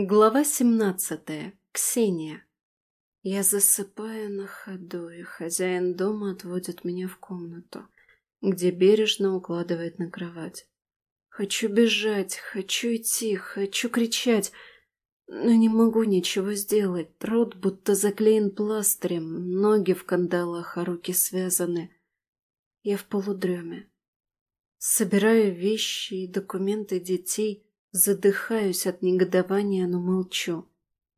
Глава семнадцатая. Ксения. Я засыпаю на ходу, и хозяин дома отводит меня в комнату, где бережно укладывает на кровать. Хочу бежать, хочу идти, хочу кричать, но не могу ничего сделать. Рот будто заклеен пластырем, ноги в кандалах, а руки связаны. Я в полудреме. Собираю вещи и документы детей – Задыхаюсь от негодования, но молчу,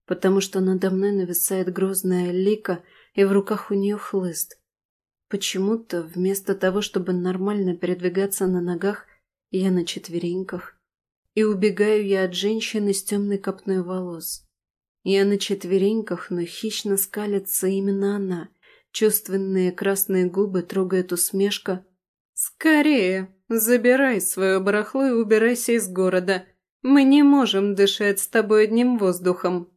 потому что надо мной нависает грозная лика, и в руках у нее хлыст. Почему-то вместо того, чтобы нормально передвигаться на ногах, я на четвереньках. И убегаю я от женщины с темной копной волос. Я на четвереньках, но хищно скалится именно она. Чувственные красные губы трогает усмешка. «Скорее, забирай свое барахло и убирайся из города. Мы не можем дышать с тобой одним воздухом.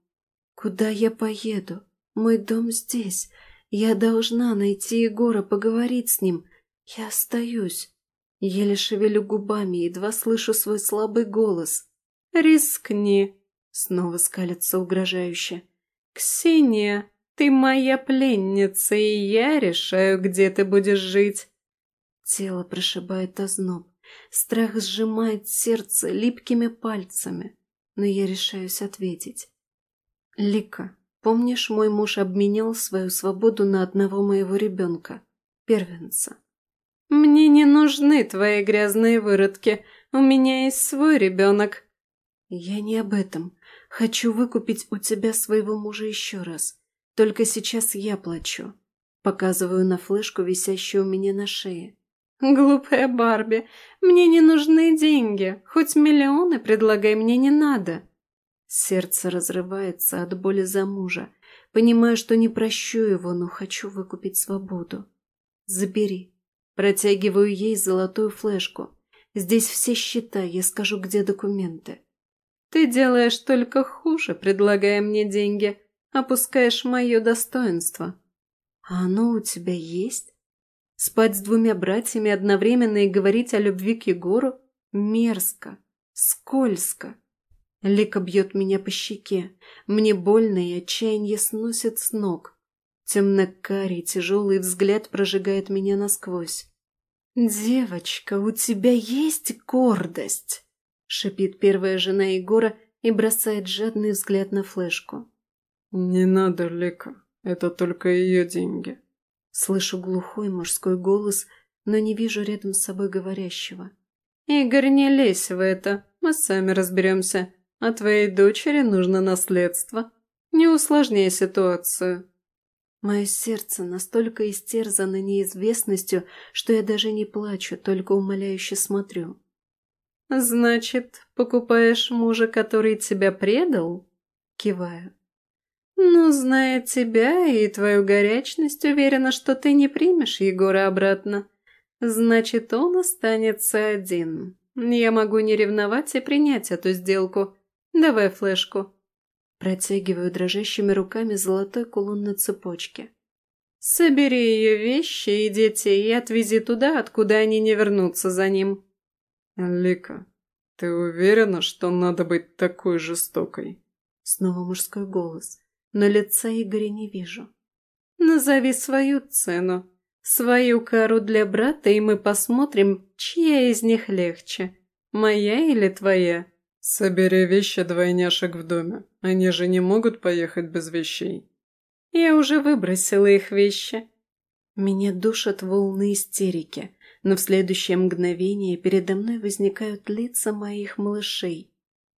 Куда я поеду? Мой дом здесь. Я должна найти Егора, поговорить с ним. Я остаюсь. Еле шевелю губами, едва слышу свой слабый голос. «Рискни!» — снова скалится угрожающе. «Ксения, ты моя пленница, и я решаю, где ты будешь жить!» Тело прошибает озноб. Страх сжимает сердце липкими пальцами, но я решаюсь ответить. «Лика, помнишь, мой муж обменял свою свободу на одного моего ребенка, первенца?» «Мне не нужны твои грязные выродки, у меня есть свой ребенок». «Я не об этом. Хочу выкупить у тебя своего мужа еще раз. Только сейчас я плачу». Показываю на флешку, висящую у меня на шее. «Глупая Барби, мне не нужны деньги, хоть миллионы предлагай, мне не надо». Сердце разрывается от боли за мужа. Понимаю, что не прощу его, но хочу выкупить свободу. «Забери». Протягиваю ей золотую флешку. Здесь все счета, я скажу, где документы. «Ты делаешь только хуже, предлагая мне деньги. Опускаешь мое достоинство». «А оно у тебя есть?» Спать с двумя братьями одновременно и говорить о любви к Егору? Мерзко. Скользко. Лика бьет меня по щеке. Мне больно и отчаяние сносит с ног. Темно-карий тяжелый взгляд прожигает меня насквозь. «Девочка, у тебя есть гордость!» — шипит первая жена Егора и бросает жадный взгляд на флешку. «Не надо, Лика, это только ее деньги», Слышу глухой мужской голос, но не вижу рядом с собой говорящего. «Игорь, не лезь в это, мы сами разберемся. А твоей дочери нужно наследство. Не усложняй ситуацию». Мое сердце настолько истерзано неизвестностью, что я даже не плачу, только умоляюще смотрю. «Значит, покупаешь мужа, который тебя предал?» Киваю. «Ну, зная тебя и твою горячность, уверена, что ты не примешь Егора обратно. Значит, он останется один. Я могу не ревновать и принять эту сделку. Давай флешку». Протягиваю дрожащими руками золотой кулон на цепочке. «Собери ее вещи и детей и отвези туда, откуда они не вернутся за ним». «Лика, ты уверена, что надо быть такой жестокой?» Снова мужской голос но лица Игоря не вижу. Назови свою цену, свою кару для брата, и мы посмотрим, чья из них легче, моя или твоя. Собери вещи двойняшек в доме, они же не могут поехать без вещей. Я уже выбросила их вещи. Меня душат волны истерики, но в следующее мгновение передо мной возникают лица моих малышей.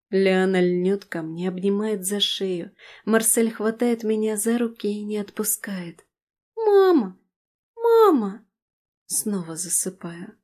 Лиана льнет ко мне, обнимает за шею. Марсель хватает меня за руки и не отпускает. «Мама! Мама!» Снова засыпаю.